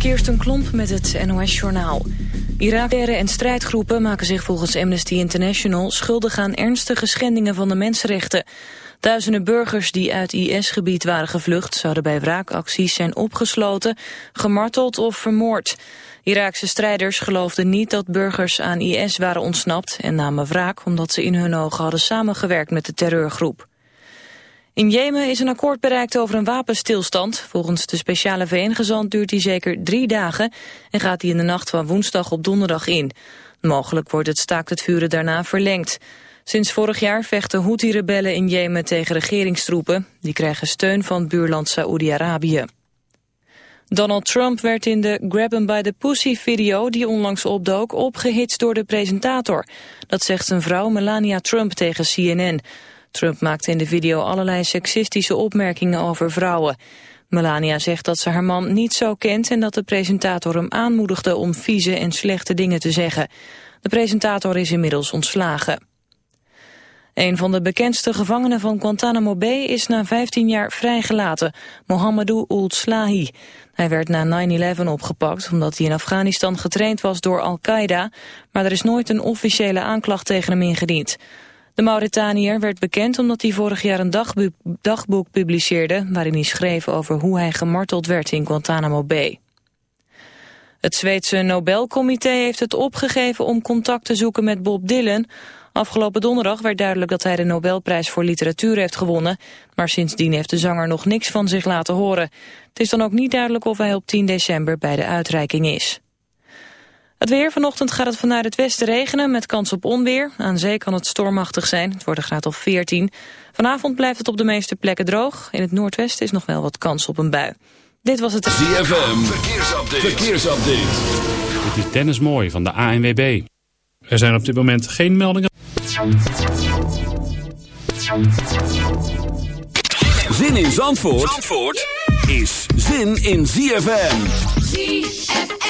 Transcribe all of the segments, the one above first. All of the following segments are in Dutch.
Kirsten Klomp met het NOS-journaal. Irakeren en strijdgroepen maken zich volgens Amnesty International... schuldig aan ernstige schendingen van de mensenrechten. Duizenden burgers die uit IS-gebied waren gevlucht... zouden bij wraakacties zijn opgesloten, gemarteld of vermoord. Iraakse strijders geloofden niet dat burgers aan IS waren ontsnapt... en namen wraak omdat ze in hun ogen hadden samengewerkt met de terreurgroep. In Jemen is een akkoord bereikt over een wapenstilstand. Volgens de speciale VN-gezant duurt die zeker drie dagen... en gaat die in de nacht van woensdag op donderdag in. Mogelijk wordt het staakt het vuren daarna verlengd. Sinds vorig jaar vechten Houthi-rebellen in Jemen tegen regeringstroepen. Die krijgen steun van buurland Saoedi-Arabië. Donald Trump werd in de Grab 'em by the Pussy video die onlangs opdook opgehitst door de presentator. Dat zegt zijn vrouw Melania Trump tegen CNN. Trump maakte in de video allerlei seksistische opmerkingen over vrouwen. Melania zegt dat ze haar man niet zo kent en dat de presentator hem aanmoedigde om vieze en slechte dingen te zeggen. De presentator is inmiddels ontslagen. Een van de bekendste gevangenen van Guantanamo Bay is na 15 jaar vrijgelaten, Mohamedou Ould Slahi. Hij werd na 9-11 opgepakt omdat hij in Afghanistan getraind was door Al-Qaeda, maar er is nooit een officiële aanklacht tegen hem ingediend. De Mauritaniër werd bekend omdat hij vorig jaar een dagboek, dagboek publiceerde... waarin hij schreef over hoe hij gemarteld werd in Guantanamo Bay. Het Zweedse Nobelcomité heeft het opgegeven om contact te zoeken met Bob Dylan. Afgelopen donderdag werd duidelijk dat hij de Nobelprijs voor literatuur heeft gewonnen. Maar sindsdien heeft de zanger nog niks van zich laten horen. Het is dan ook niet duidelijk of hij op 10 december bij de uitreiking is. Het weer. Vanochtend gaat het vanuit het westen regenen met kans op onweer. Aan zee kan het stormachtig zijn. Het wordt een graad of 14. Vanavond blijft het op de meeste plekken droog. In het noordwesten is nog wel wat kans op een bui. Dit was het... ZFM. Verkeersupdate. Verkeersupdate. Dit is Dennis Mooi van de ANWB. Er zijn op dit moment geen meldingen. Zin in Zandvoort, Zandvoort is zin in ZFM. ZFM.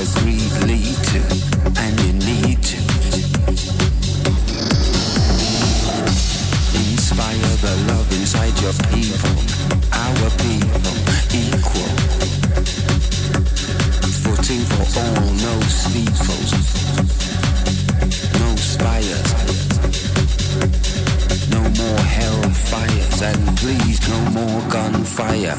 Where greed lead to, and you need to. Inspire the love inside your people, our people, equal. Footing for all, no steeples, no spires, no more hellfires, and please no more gunfire.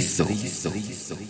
sorriso. sorriso.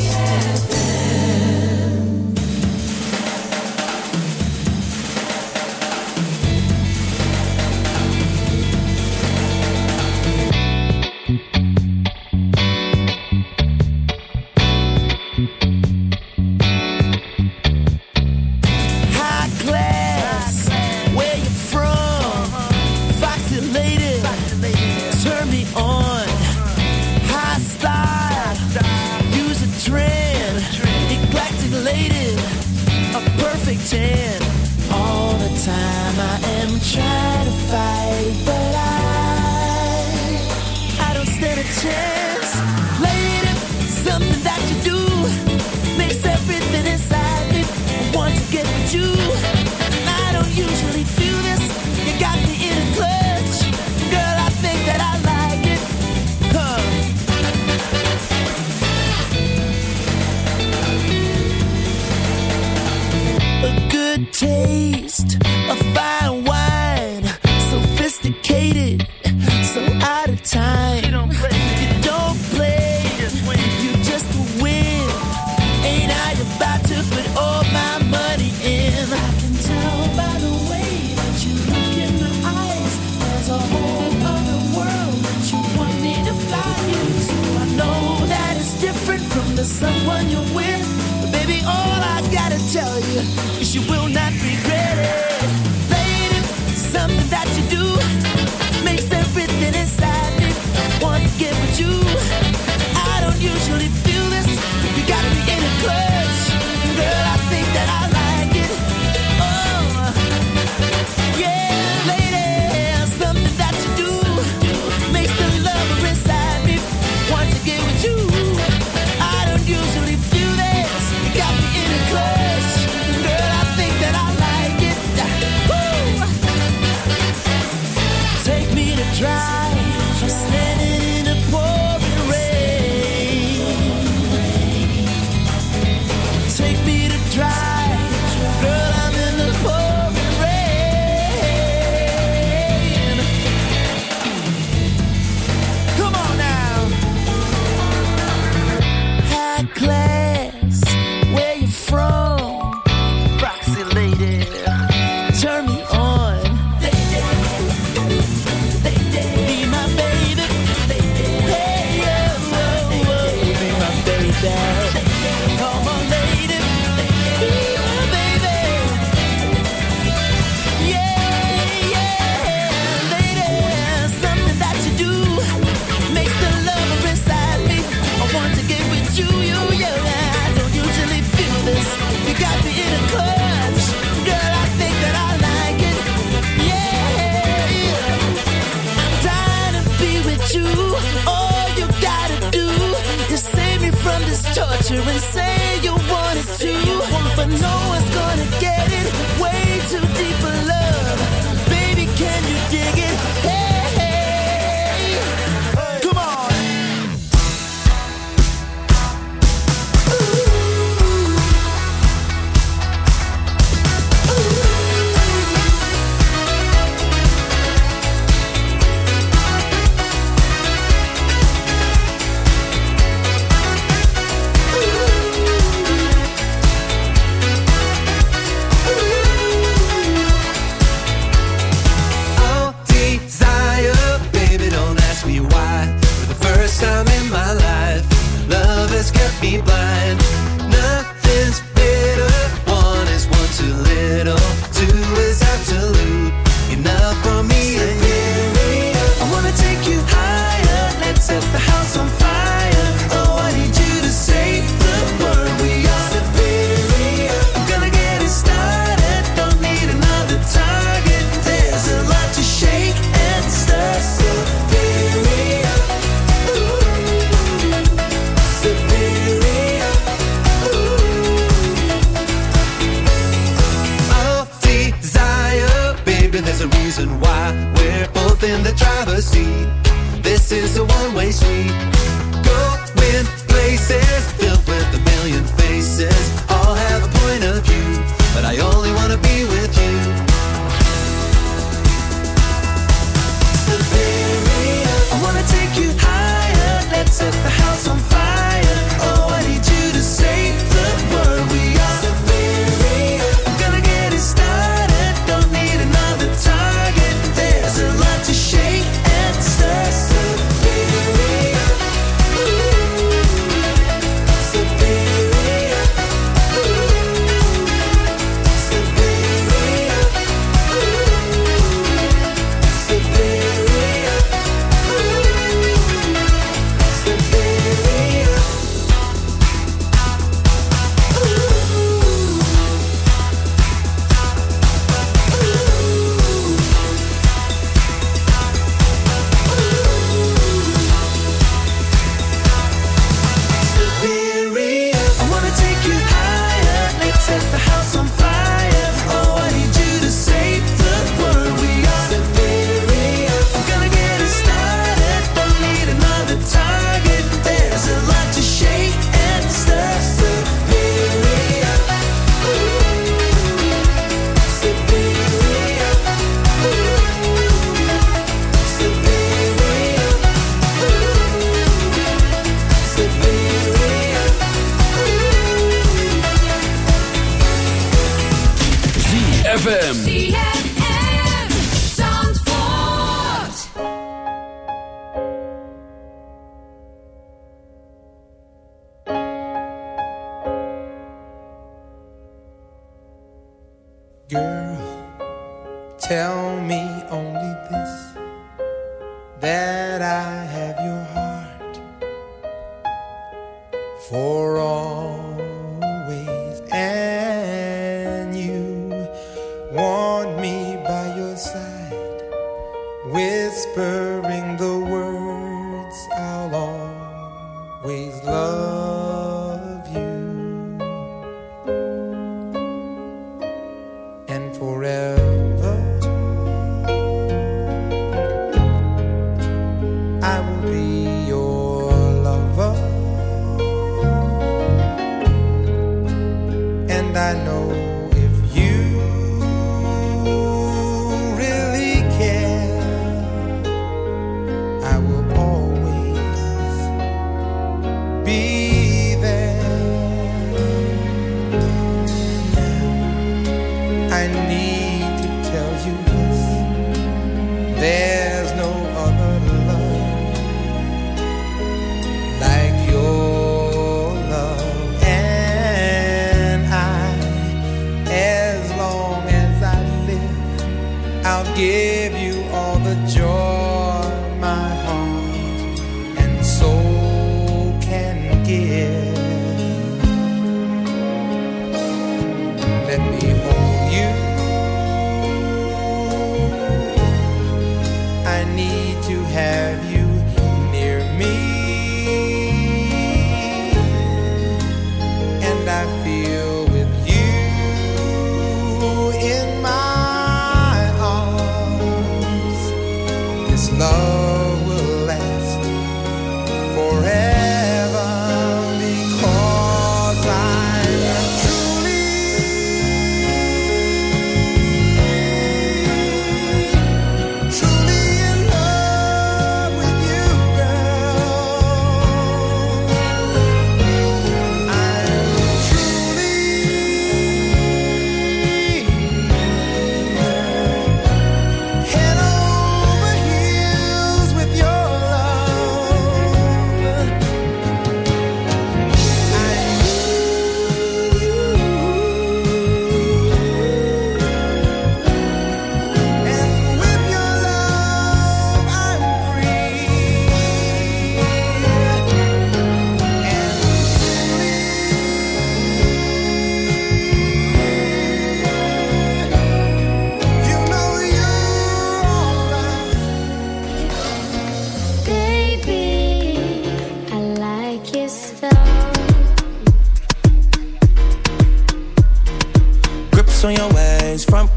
You gotta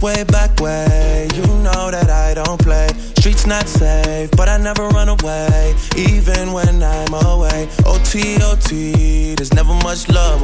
way, back way. You know that I don't play. Streets not safe, but I never run away. Even when I'm away. OT, there's never much love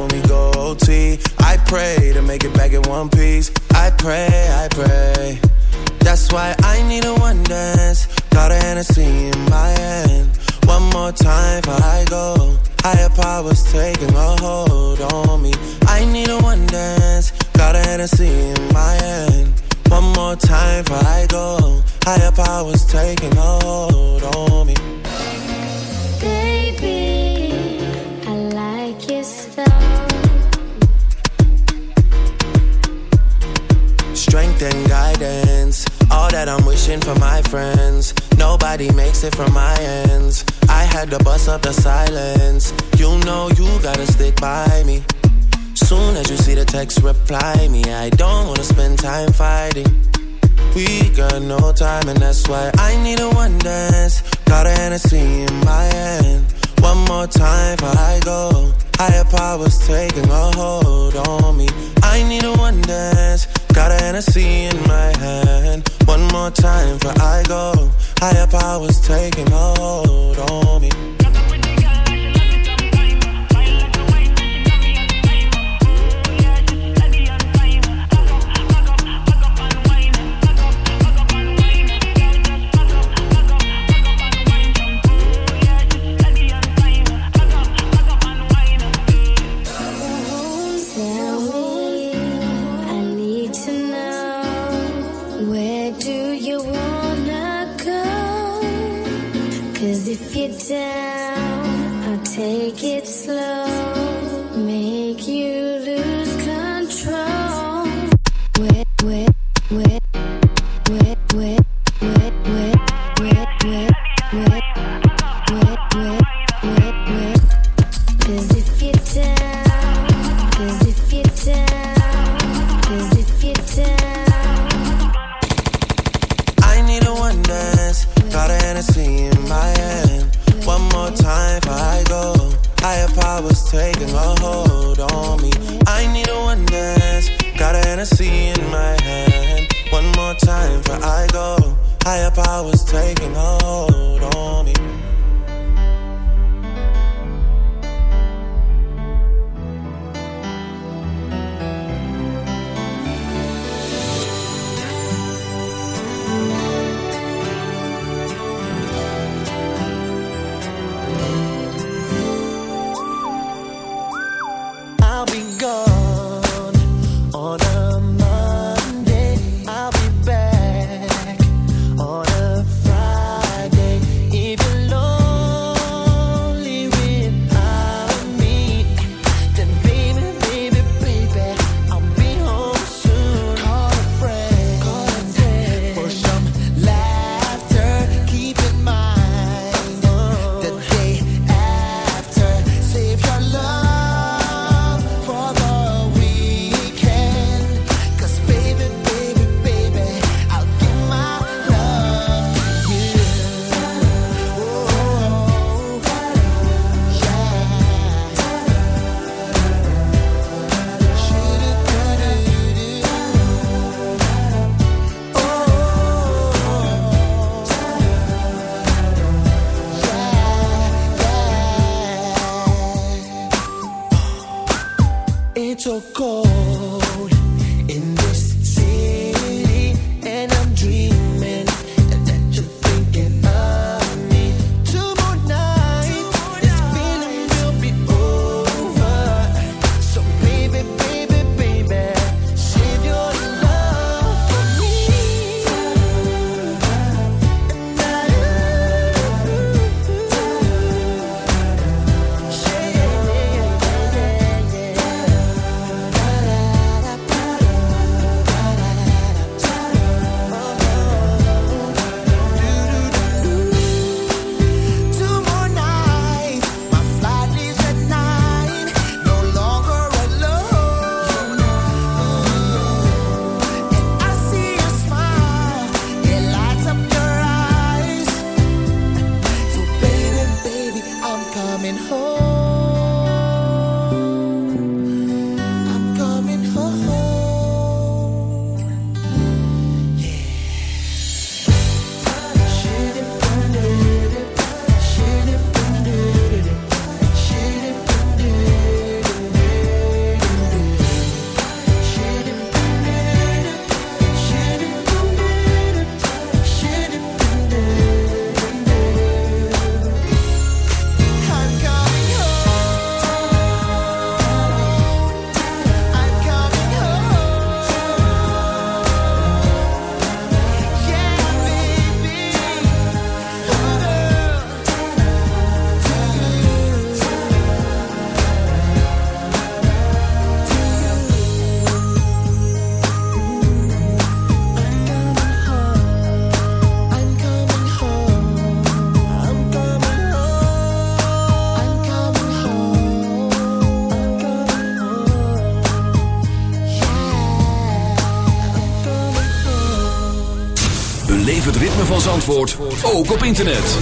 ook op internet.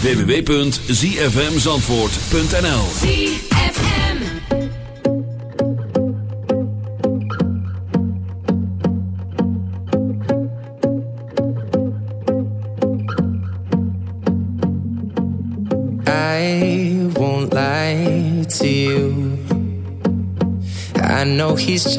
www.zfmzandvoort.nl ZFM. I won't lie to you. I know he's just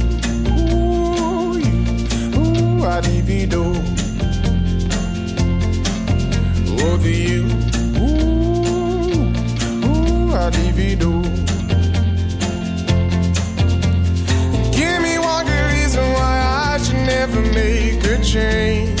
Ooh, I'd divido. Over you, ooh, ooh, I'd divido. Give me one good reason why I should never make a change.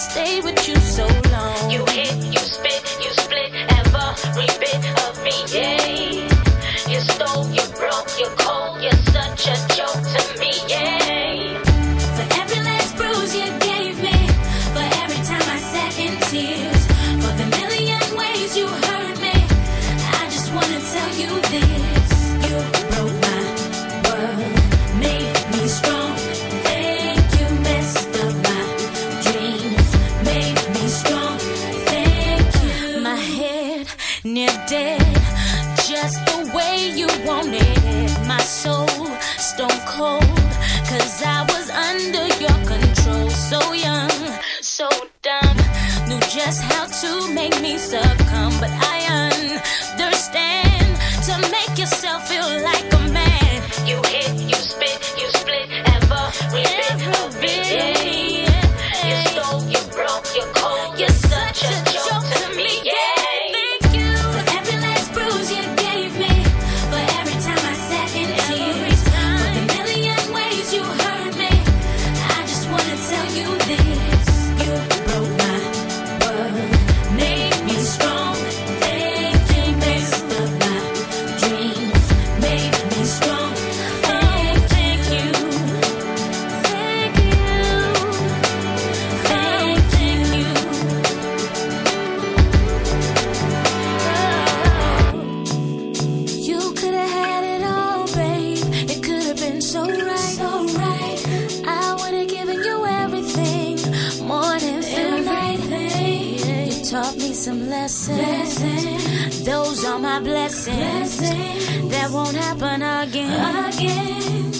stay with you so long. You Those are my blessings, blessings. that won't happen again. again.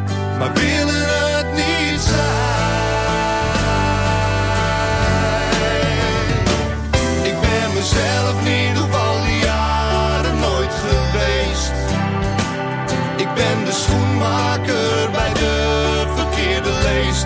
maar willen het niet zijn. Ik ben mezelf niet op al die jaren nooit geweest. Ik ben de schoenmaker bij de verkeerde leest.